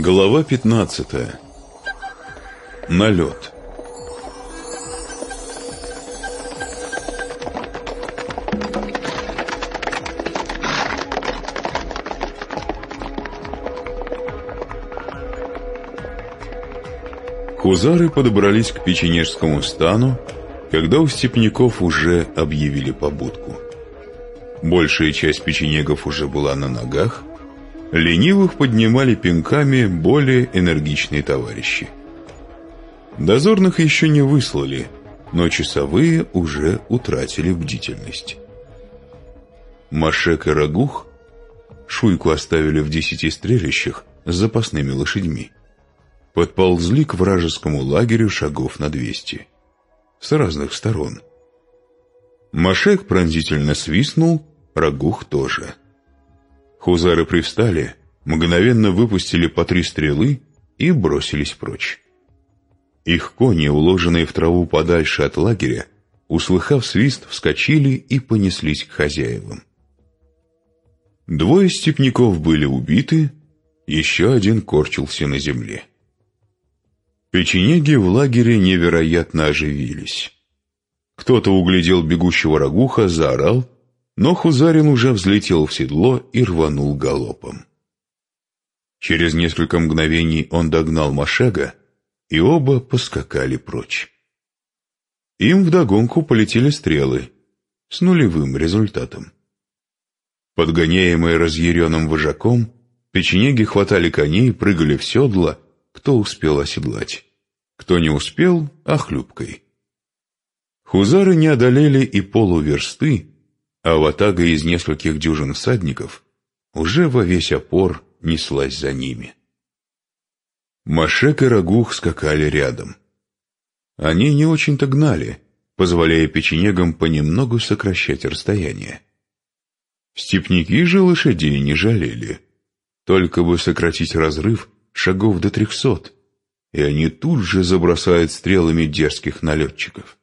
Глава 15. Налет. Хузары подобрались к печенежскому стану, когда у степняков уже объявили побудку. Большая часть печенегов уже была на ногах, ленивых поднимали пинками более энергичные товарищи. Дозорных еще не выслали, но часовые уже утратили бдительность. Машек и Рагух шуйку оставили в десяти стрелищах с запасными лошадьми. Подползли к вражескому лагерю шагов на двести. С разных сторон. Машек пронзительно свистнул, Рагух тоже. Хузары привстали, мгновенно выпустили по три стрелы и бросились прочь. Их кони, уложенные в траву подальше от лагеря, услыхав свист, вскочили и понеслись к хозяевам. Двое степняков были убиты, еще один корчился на земле. Печенеги в лагере невероятно оживились. Кто-то углядел бегущего рагуха, заорал, но Хузарин уже взлетел в седло и рванул галопом. Через несколько мгновений он догнал Машега, и оба поскакали прочь. Им вдогонку полетели стрелы с нулевым результатом. Подгоняемые разъяренным вожаком, печенеги хватали коней, прыгали в седла, кто успел оседлать. Кто не успел, охлюбкой. Хузары не одолели и полуверсты, а ватага из нескольких дюжин всадников уже во весь опор неслась за ними. Машек и Рагух скакали рядом. Они не очень-то гнали, позволяя печенегам понемногу сокращать расстояние. Степники же лошадей не жалели. Только бы сократить разрыв шагов до трехсот, и они тут же забросают стрелами дерзких налетчиков.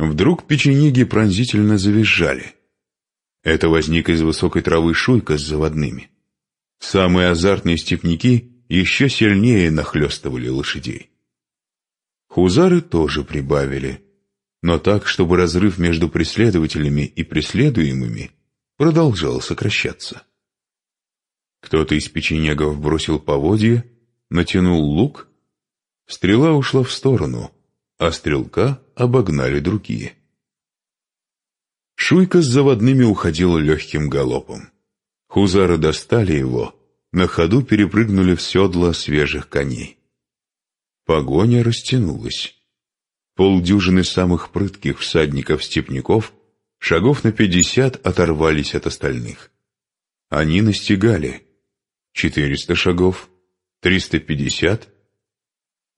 Вдруг печенеги пронзительно завизжали. Это возник из высокой травы шуйка с заводными. Самые азартные степняки еще сильнее нахлестывали лошадей. Хузары тоже прибавили, но так, чтобы разрыв между преследователями и преследуемыми продолжал сокращаться. Кто-то из печенегов бросил поводья, натянул лук, стрела ушла в сторону — а стрелка обогнали другие. Шуйка с заводными уходила легким галопом. Хузары достали его, на ходу перепрыгнули в седла свежих коней. Погоня растянулась. Полдюжины самых прытких всадников-степняков шагов на пятьдесят оторвались от остальных. Они настигали. Четыреста шагов, триста пятьдесят —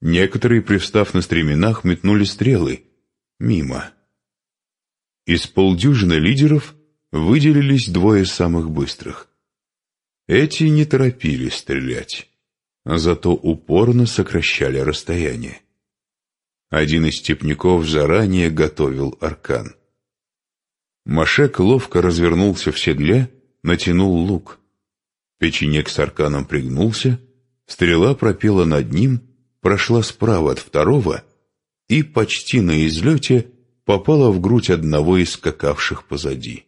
Некоторые, привстав на стременах, метнули стрелы. Мимо. Из полдюжины лидеров выделились двое самых быстрых. Эти не торопились стрелять, а зато упорно сокращали расстояние. Один из степняков заранее готовил аркан. Машек ловко развернулся в седле, натянул лук. Печенек с арканом пригнулся, стрела пропела над ним — прошла справа от второго и почти на излете попала в грудь одного из скакавших позади.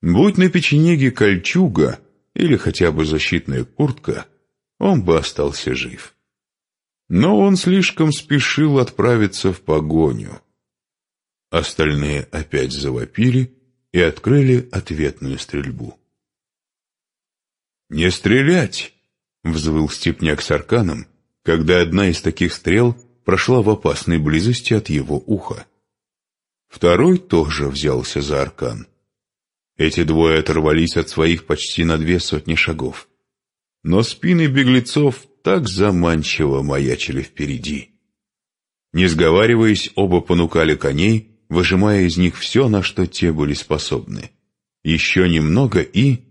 Будь на печенеге кольчуга или хотя бы защитная куртка, он бы остался жив. Но он слишком спешил отправиться в погоню. Остальные опять завопили и открыли ответную стрельбу. «Не стрелять!» — взвыл степняк с арканом, когда одна из таких стрел прошла в опасной близости от его уха. Второй тоже взялся за аркан. Эти двое оторвались от своих почти на две сотни шагов. Но спины беглецов так заманчиво маячили впереди. Не сговариваясь, оба понукали коней, выжимая из них все, на что те были способны. Еще немного и...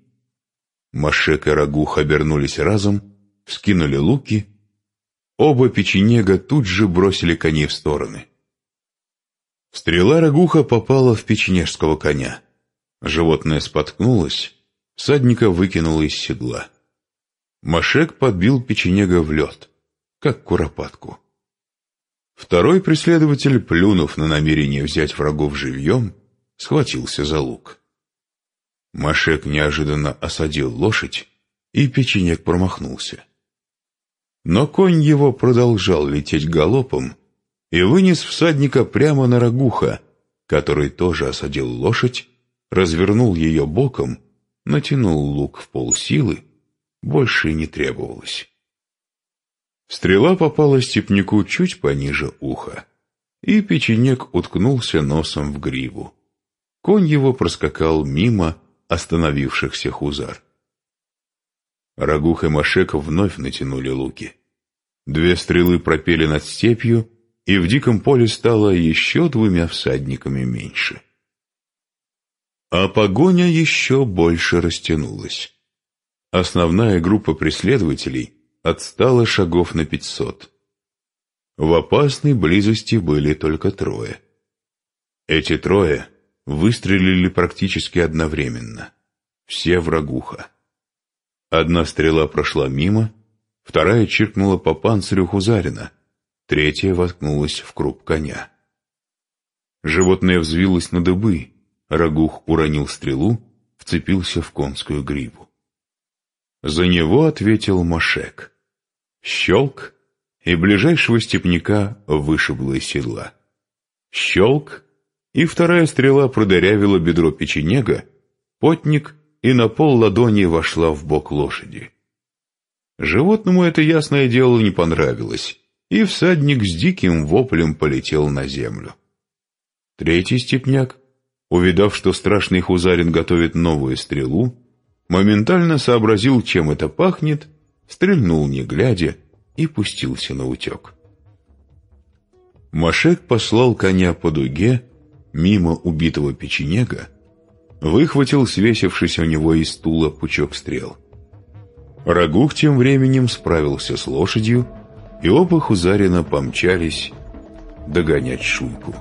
Машек и Рагух обернулись разом, вскинули луки Оба печенега тут же бросили коней в стороны. Стрела рагуха попала в печенежского коня. Животное споткнулось, всадника выкинуло из седла. Машек подбил печенега в лед, как куропатку. Второй преследователь, плюнув на намерение взять врагов живьем, схватился за лук. Машек неожиданно осадил лошадь, и печенек промахнулся. Но конь его продолжал лететь галопом и вынес всадника прямо на рагуха, который тоже осадил лошадь, развернул ее боком, натянул лук в полсилы, больше не требовалось. Стрела попала степняку чуть пониже уха, и печенек уткнулся носом в гриву. Конь его проскакал мимо остановившихся хузар. Рагух и Машек вновь натянули луки. Две стрелы пропели над степью, и в диком поле стало еще двумя всадниками меньше. А погоня еще больше растянулась. Основная группа преследователей отстала шагов на пятьсот. В опасной близости были только трое. Эти трое выстрелили практически одновременно. Все врагуха. Одна стрела прошла мимо, вторая чиркнула по панцирю Хузарина, третья воткнулась в круп коня. Животное взвилось на дыбы, Рагух уронил стрелу, вцепился в конскую гриву. За него ответил Машек. Щелк, и ближайшего степняка вышибло из седла. Щелк, и вторая стрела продырявила бедро печенега, потник и на пол ладони вошла в бок лошади. Животному это ясное дело не понравилось, и всадник с диким воплем полетел на землю. Третий степняк, увидав, что страшный хузарин готовит новую стрелу, моментально сообразил, чем это пахнет, стрельнул не глядя и пустился на утек. Машек послал коня по дуге мимо убитого печенега, выхватил свесившись у него из стула пучок стрел. Рагух тем временем справился с лошадью, и оба Хузарина помчались догонять Шуйку.